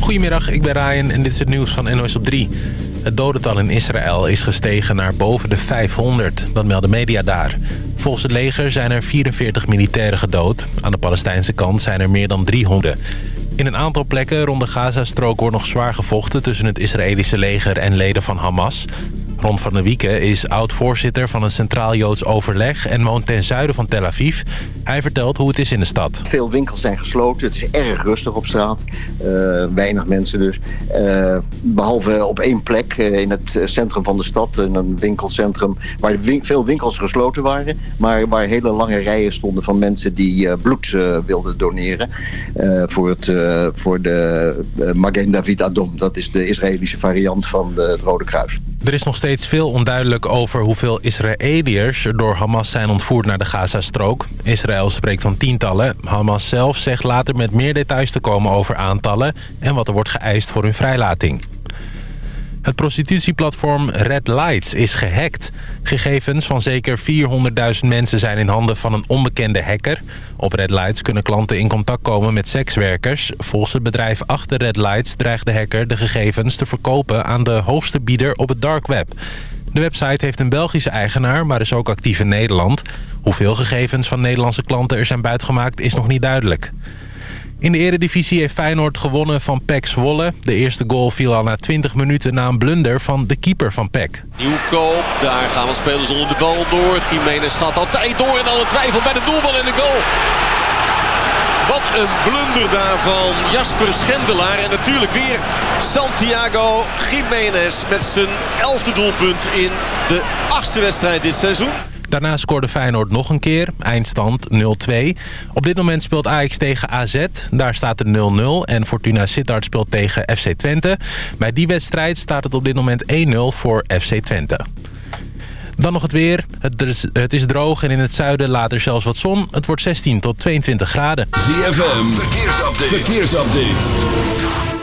Goedemiddag, ik ben Ryan en dit is het nieuws van NOS op 3. Het dodental in Israël is gestegen naar boven de 500. Dat melden media daar. Volgens het leger zijn er 44 militairen gedood. Aan de Palestijnse kant zijn er meer dan 300. In een aantal plekken rond de Gazastrook wordt nog zwaar gevochten... tussen het Israëlische leger en leden van Hamas. Ron van der Wieken is oud-voorzitter van een Centraal Joods Overleg... en woont ten zuiden van Tel Aviv. Hij vertelt hoe het is in de stad. Veel winkels zijn gesloten. Het is erg rustig op straat. Uh, weinig mensen dus. Uh, behalve op één plek uh, in het centrum van de stad. Een winkelcentrum waar veel winkels gesloten waren. Maar waar hele lange rijen stonden van mensen die bloed wilden doneren. voor, het, voor de Magen David Adom. Dat is de Israëlische variant van het Rode Kruis. Er is nog steeds veel onduidelijk over hoeveel Israëliërs door Hamas zijn ontvoerd naar de Gazastrook. Israël spreekt van tientallen. Hamas zelf zegt later met meer details te komen over aantallen en wat er wordt geëist voor hun vrijlating. Het prostitutieplatform Red Lights is gehackt. Gegevens van zeker 400.000 mensen zijn in handen van een onbekende hacker. Op Red Lights kunnen klanten in contact komen met sekswerkers. Volgens het bedrijf achter Red Lights dreigt de hacker de gegevens te verkopen aan de hoogste bieder op het dark web. De website heeft een Belgische eigenaar, maar is ook actief in Nederland. Hoeveel gegevens van Nederlandse klanten er zijn buitgemaakt is nog niet duidelijk. In de eredivisie heeft Feyenoord gewonnen van PEC Zwolle. De eerste goal viel al na 20 minuten na een blunder van de keeper van PEC. Nieuwkoop, daar gaan we spelers onder de bal door. Jiménez gaat altijd door en een twijfel bij de doelbal en de goal. Wat een blunder daar van Jasper Schendelaar. En natuurlijk weer Santiago Jiménez met zijn elfde doelpunt in de achtste wedstrijd dit seizoen. Daarna scoorde Feyenoord nog een keer, eindstand 0-2. Op dit moment speelt Ajax tegen AZ, daar staat het 0-0. En Fortuna Sittard speelt tegen FC Twente. Bij die wedstrijd staat het op dit moment 1-0 voor FC Twente. Dan nog het weer. Het is, droog en in het zuiden later zelfs wat zon. Het wordt 16 tot 22 graden. ZFM, verkeersupdate. verkeersupdate.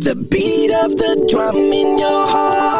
The beat of the drum in your heart.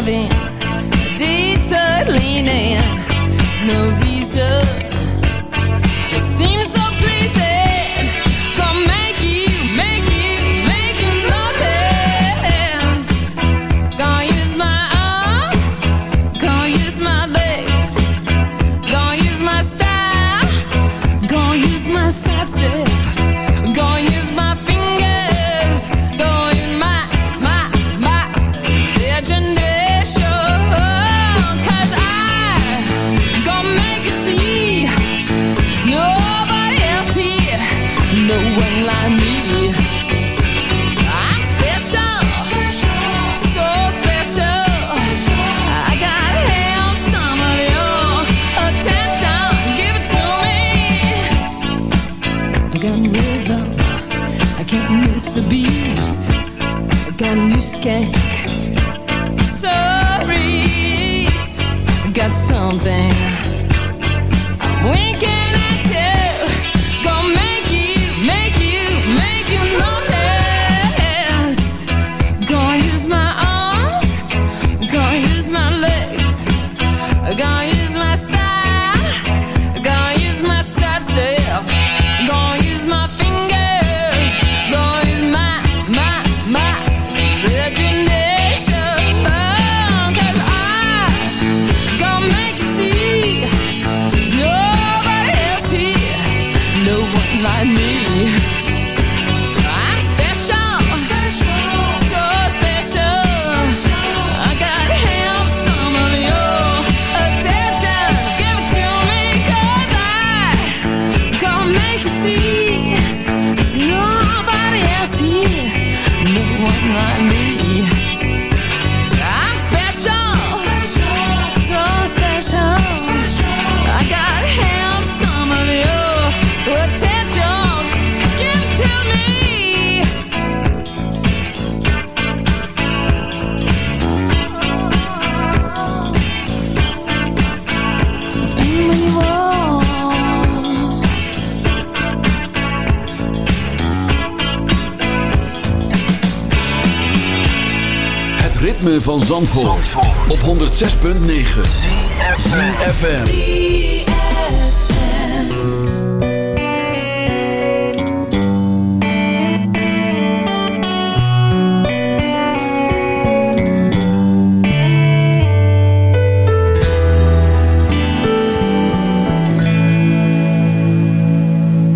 loving. Zandvoort, Zandvoort. op 106.9 CFFM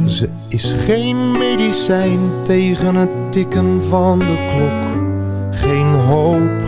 Ze is geen medicijn tegen het tikken van de klok. Geen hoop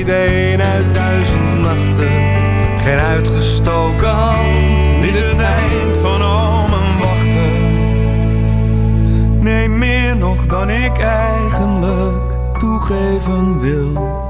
niet uit duizend nachten, geen uitgestoken hand. Niet het eind van al mijn wachten. Nee, meer nog dan ik eigenlijk toegeven wil.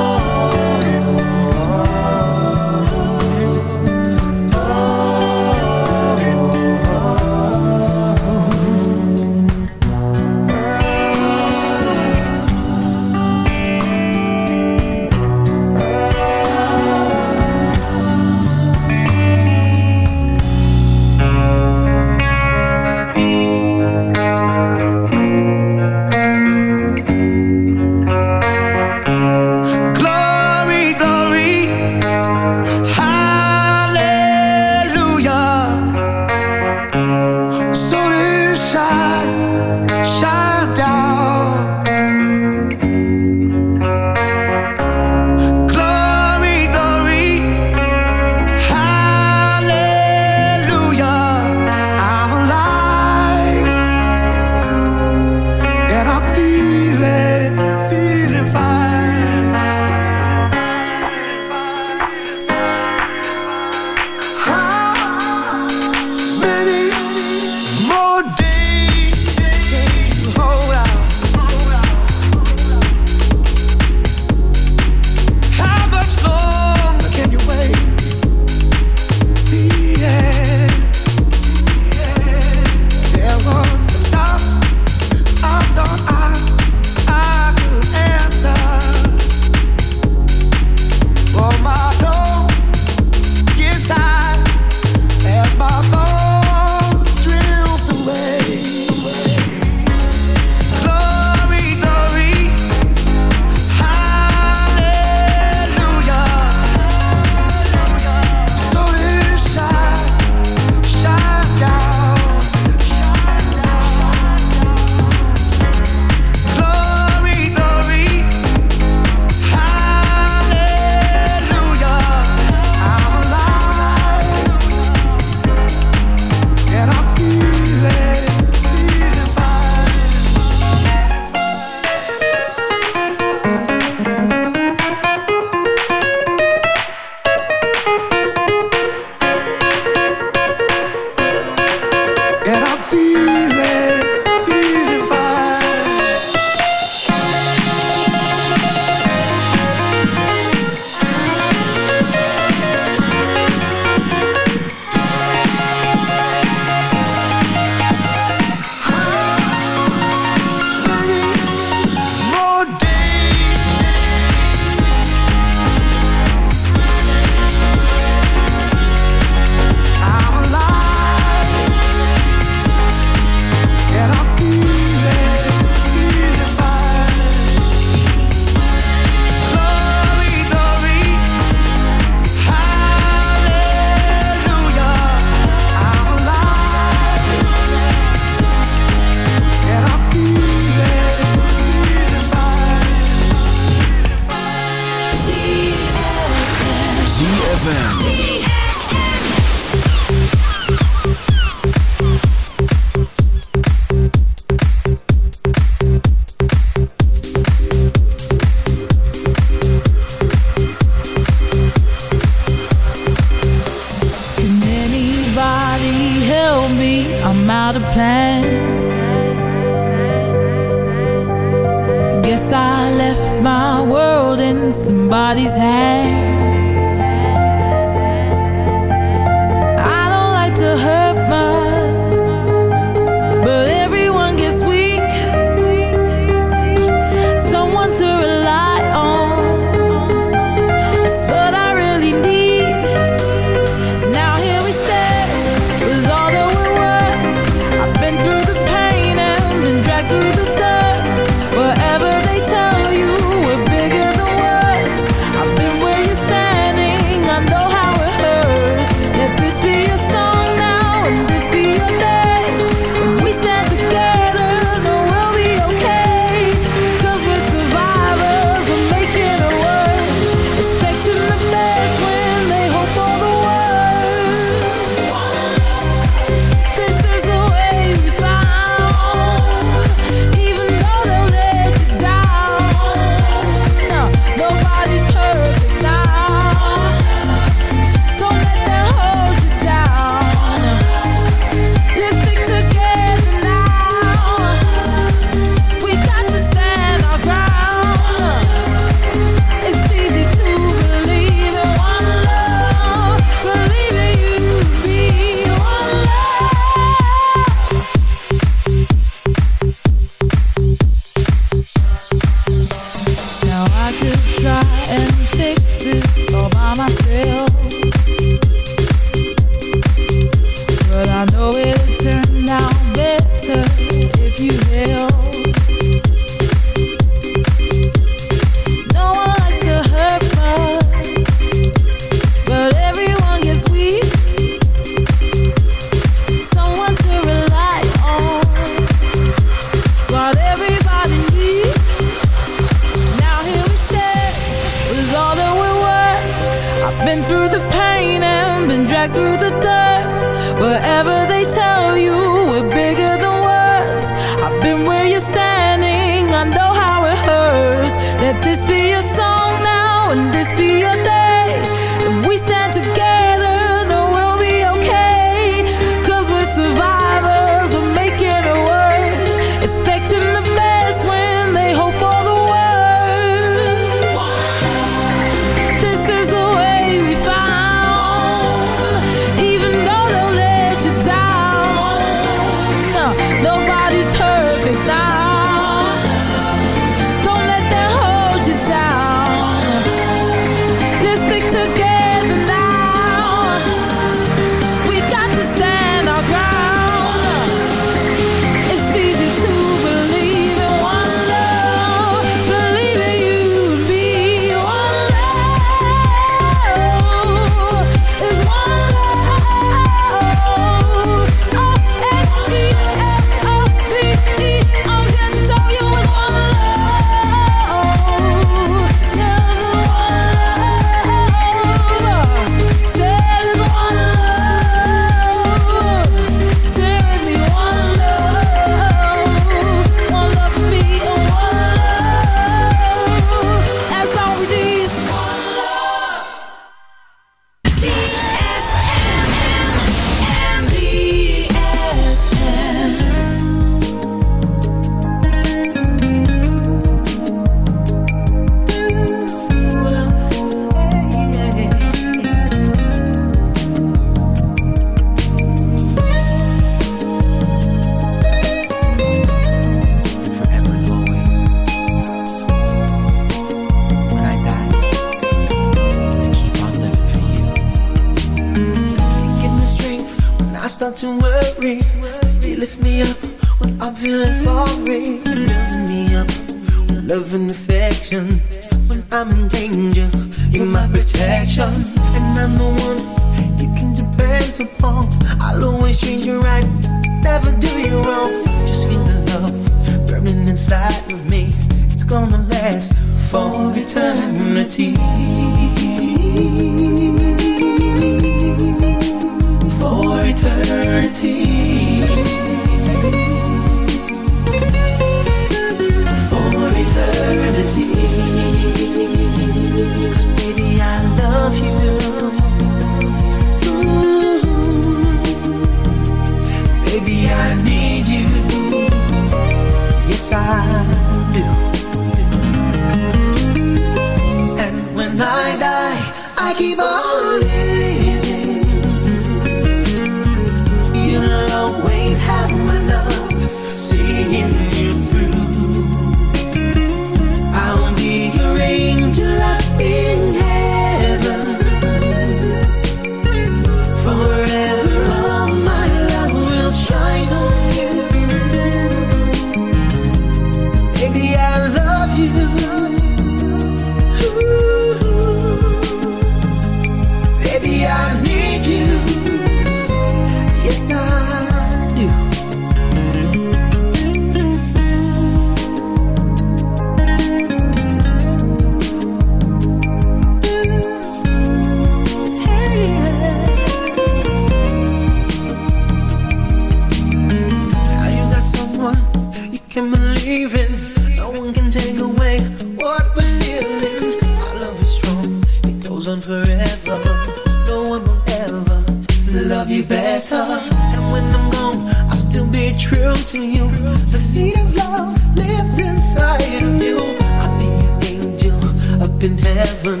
Heaven.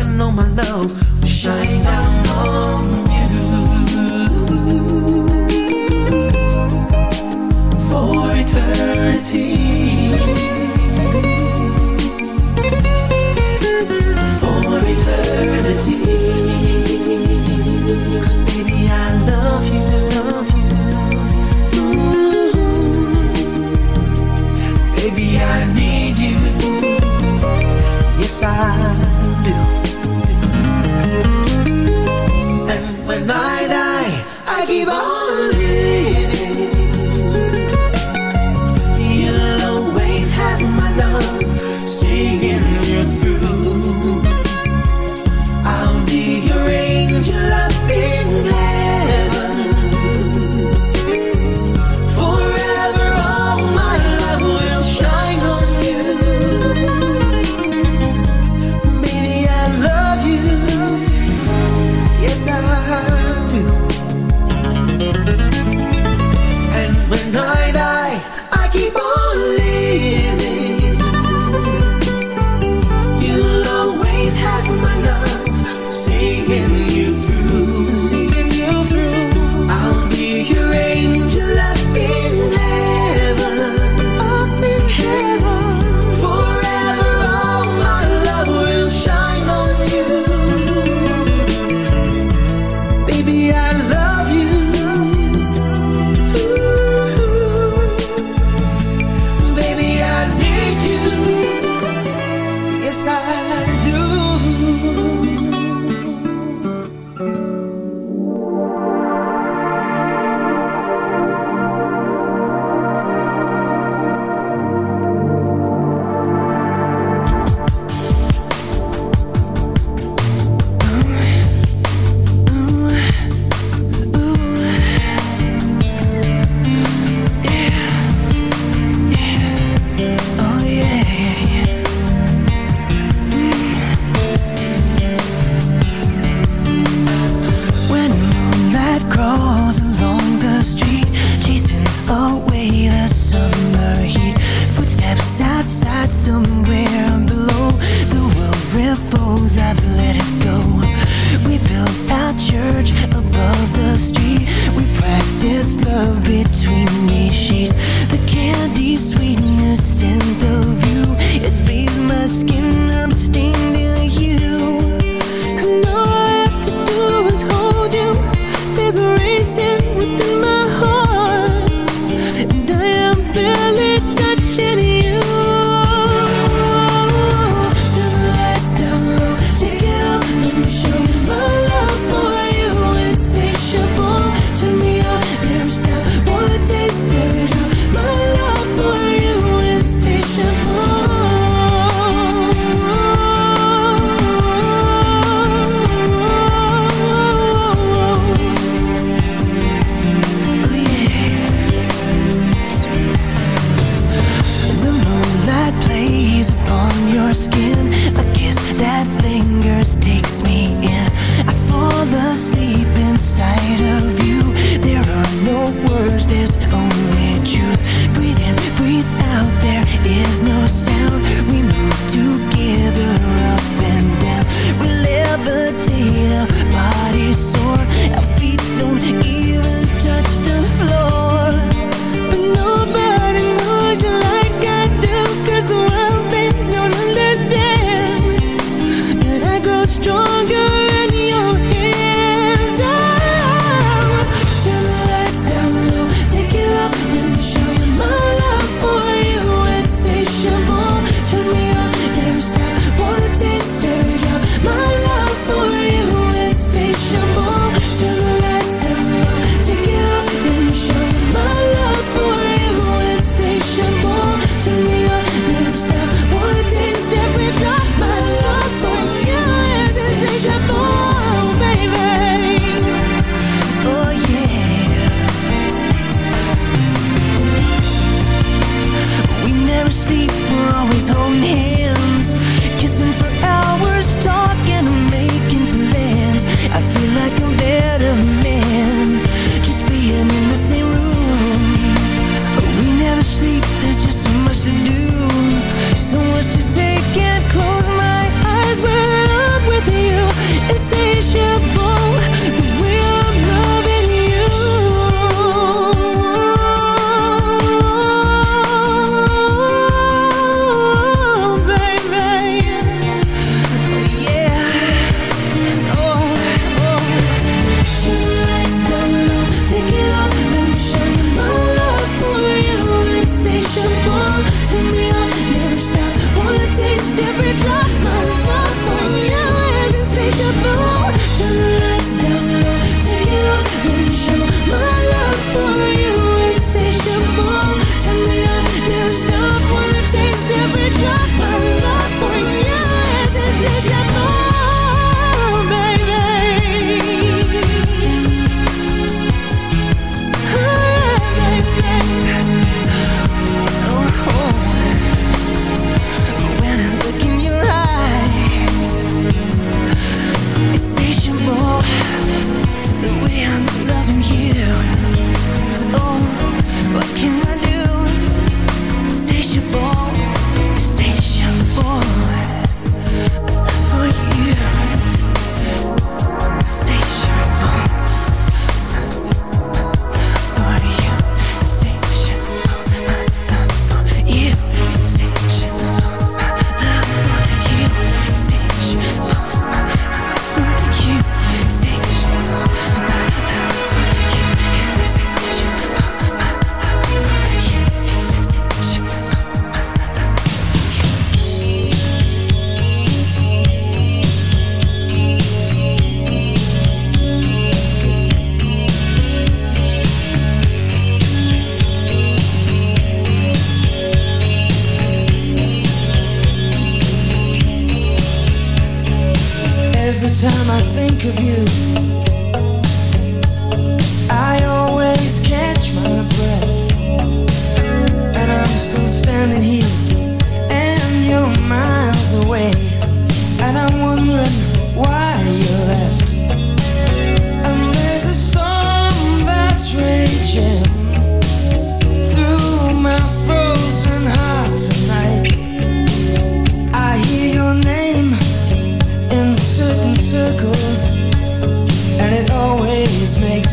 And all my love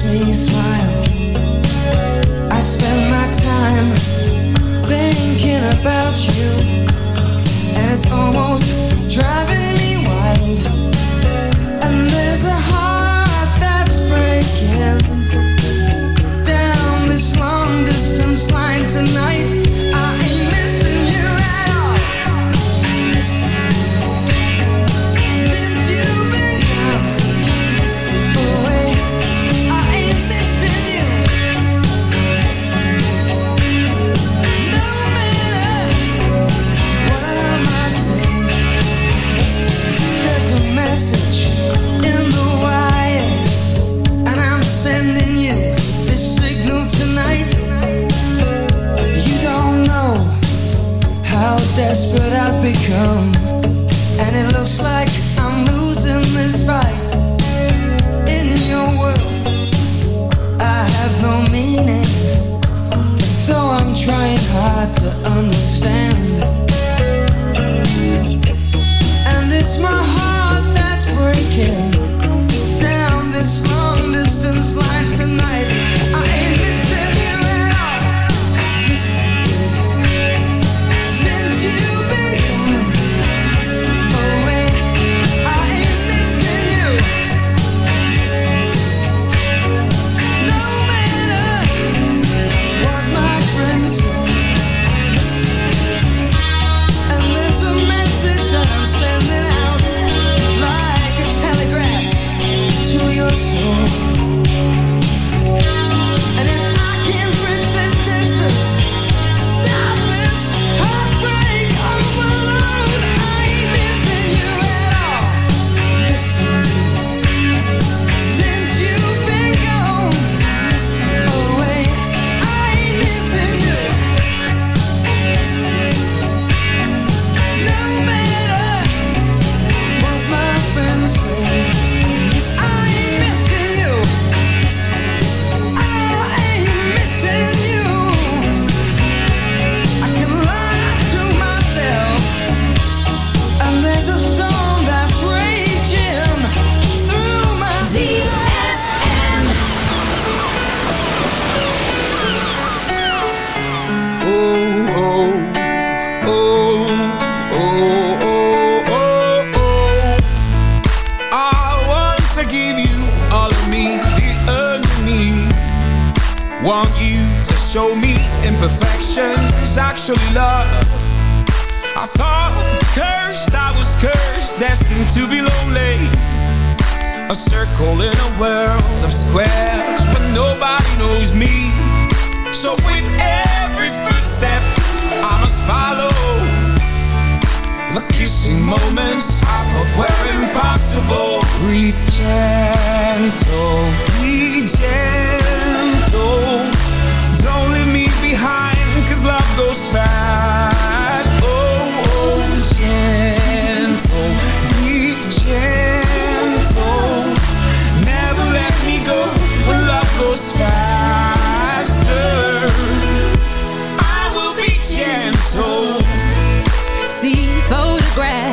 me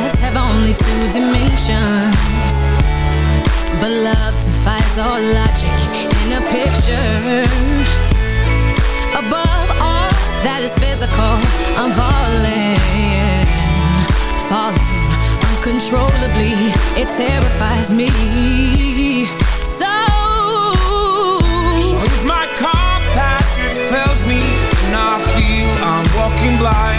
lives have only two dimensions. But love defies all logic in a picture. Above all that is physical, I'm falling Falling uncontrollably, it terrifies me. So, so if my compassion fails me And I feel I'm walking blind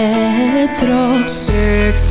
Cerchi